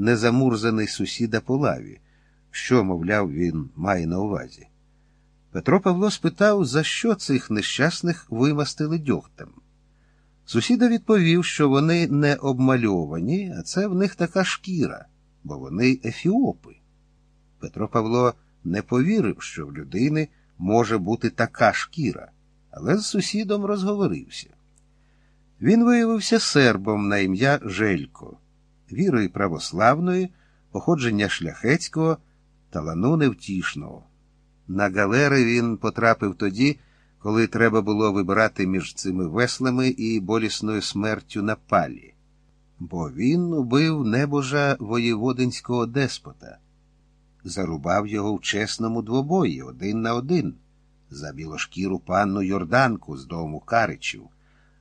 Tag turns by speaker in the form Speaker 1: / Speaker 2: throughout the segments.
Speaker 1: незамурзаний сусіда по лаві, що, мовляв, він має на увазі. Петро Павло спитав, за що цих нещасних вимастили дьогтем. Сусіда відповів, що вони не обмальовані, а це в них така шкіра, бо вони ефіопи. Петро Павло не повірив, що в людини може бути така шкіра, але з сусідом розговорився. Він виявився сербом на ім'я Желько, вірою православної, походження шляхетського, талану невтішного. На галери він потрапив тоді, коли треба було вибирати між цими веслами і болісною смертю на палі, бо він убив небожа воєводинського деспота, зарубав його в чесному двобої один на один, за білошкіру панну Йорданку з дому Каричів.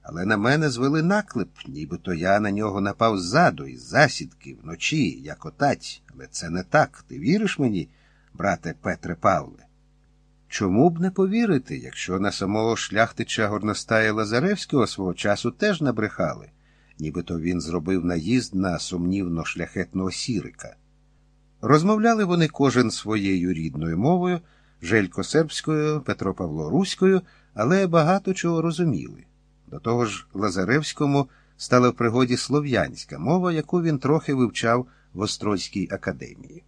Speaker 1: Але на мене звели наклеп, нібито я на нього напав ззаду, із засідки, вночі, як отаць. Але це не так. Ти віриш мені, брате Петре Павле? Чому б не повірити, якщо на самого шляхтича горностая Лазаревського свого часу теж набрехали, нібито він зробив наїзд на сумнівно шляхетного сірика. Розмовляли вони кожен своєю рідною мовою, Желько сербською, Петро Павло Руською, але багато чого розуміли. До того ж, Лазаревському стала в пригоді слов'янська мова, яку він трохи вивчав в Острозькій академії.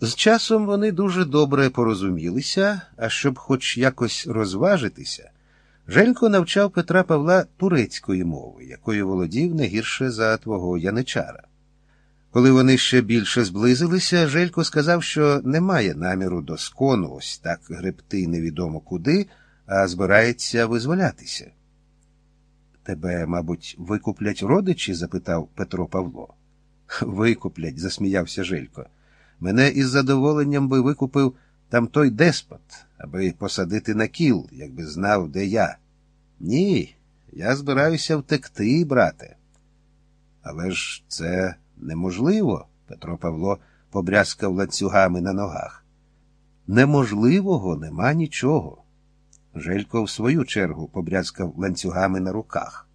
Speaker 1: З часом вони дуже добре порозумілися, а щоб хоч якось розважитися, Женько навчав Петра Павла турецької мови, якою володів не гірше за твого яничара. Коли вони ще більше зблизилися, Желько сказав, що не має наміру до скону ось так гребти невідомо куди, а збирається визволятися. Тебе, мабуть, викуплять родичі? запитав Петро Павло. Викуплять, засміявся Желько. Мене із задоволенням би викупив там той деспот, аби посадити на кіл, якби знав, де я. Ні, я збираюся втекти, брате. Але ж це неможливо, Петро Павло побрязкав ланцюгами на ногах. Неможливого нема нічого. Желько в свою чергу побрязкав ланцюгами на руках.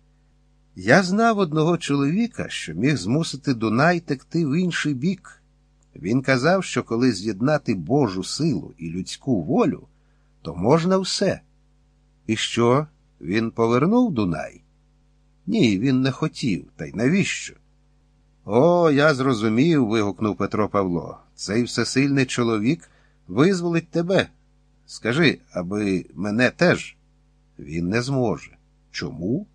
Speaker 1: Я знав одного чоловіка, що міг змусити Дунай текти в інший бік. Він казав, що коли з'єднати Божу силу і людську волю, то можна все. І що? Він повернув Дунай? Ні, він не хотів, та й навіщо? О, я зрозумів. вигукнув Петро Павло. Цей всесильний чоловік визволить тебе. Скажи, аби мене теж. Він не зможе. Чому?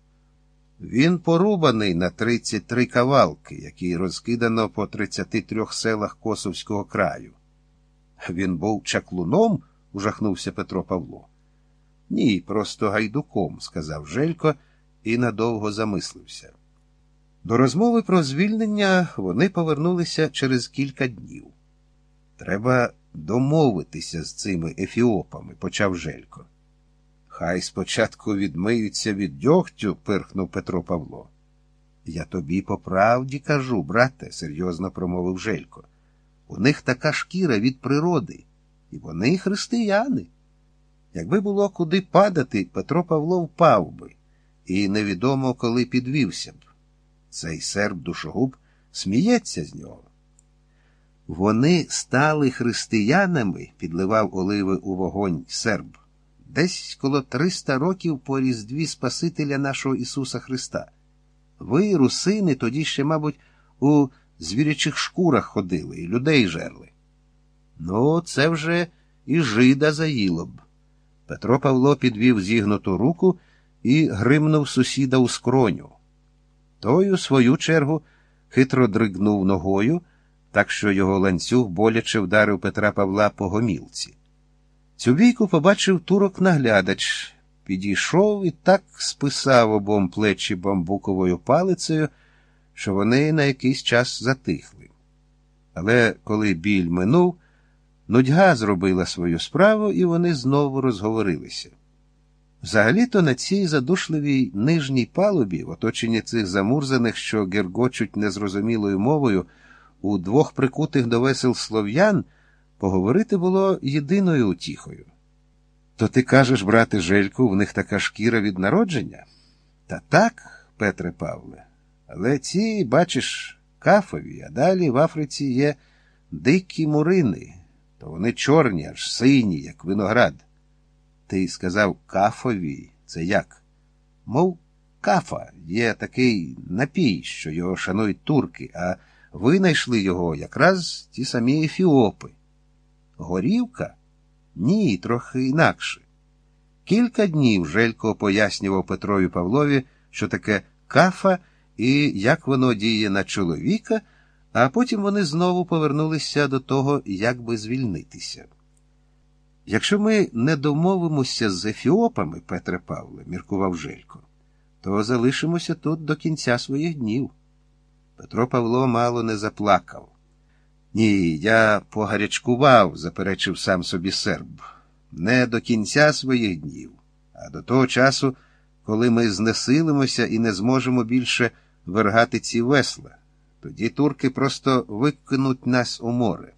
Speaker 1: Він порубаний на 33 кавалки, які розкидано по 33 селах Косовського краю. Він був чаклуном, ужахнувся Петро Павло. Ні, просто гайдуком, сказав Желько і надовго замислився. До розмови про звільнення вони повернулися через кілька днів. Треба домовитися з цими ефіопами, почав Желько. Хай спочатку відмиються від дьогтю, пирхнув Петро Павло. Я тобі по правді кажу, брате, серйозно промовив Желько. У них така шкіра від природи, і вони християни. Якби було куди падати, Петро Павло впав би, і невідомо коли підвівся б. Цей серб душогуб сміється з нього. Вони стали християнами, підливав оливи у вогонь серб, десь коло 300 років по різдві Спасителя нашого Ісуса Христа. Ви, русини, тоді ще, мабуть, у звірячих шкурах ходили і людей жерли. Ну, це вже і жида заїло б. Петро Павло підвів зігнуту руку і гримнув сусіда у скроню. Той, у свою чергу, хитро дригнув ногою, так що його ланцюг боляче вдарив Петра Павла по гомілці. Цю бійку побачив турок наглядач, підійшов і так списав обом плечі бамбуковою палицею, що вони на якийсь час затихли. Але коли біль минув, нудьга зробила свою справу, і вони знову розговорилися. Взагалі-то на цій задушливій нижній палубі, в оточенні цих замурзаних, що гергочуть незрозумілою мовою, у двох прикутих до весел слов'ян, поговорити було єдиною утіхою. То ти кажеш, брате Жельку, в них така шкіра від народження? Та так, Петре Павле, але ці, бачиш, кафові, а далі в Африці є дикі мурини, то вони чорні, аж сині, як виноград. Ти сказав кафові, це як? Мов кафа є такий напій, що його шанують турки, а винайшли його якраз ті самі ефіопи. Горівка? Ні, трохи інакше. Кілька днів Желько пояснював Петрові Павлові, що таке кафа і як воно діє на чоловіка, а потім вони знову повернулися до того, як би звільнитися. Якщо ми не домовимося з ефіопами, Петре Павле, міркував Желько, то залишимося тут до кінця своїх днів. Петро Павло мало не заплакав. Ні, я погарячкував, заперечив сам собі серб, не до кінця своїх днів, а до того часу, коли ми знесилимося і не зможемо більше вергати ці весла. Тоді турки просто викинуть нас у море.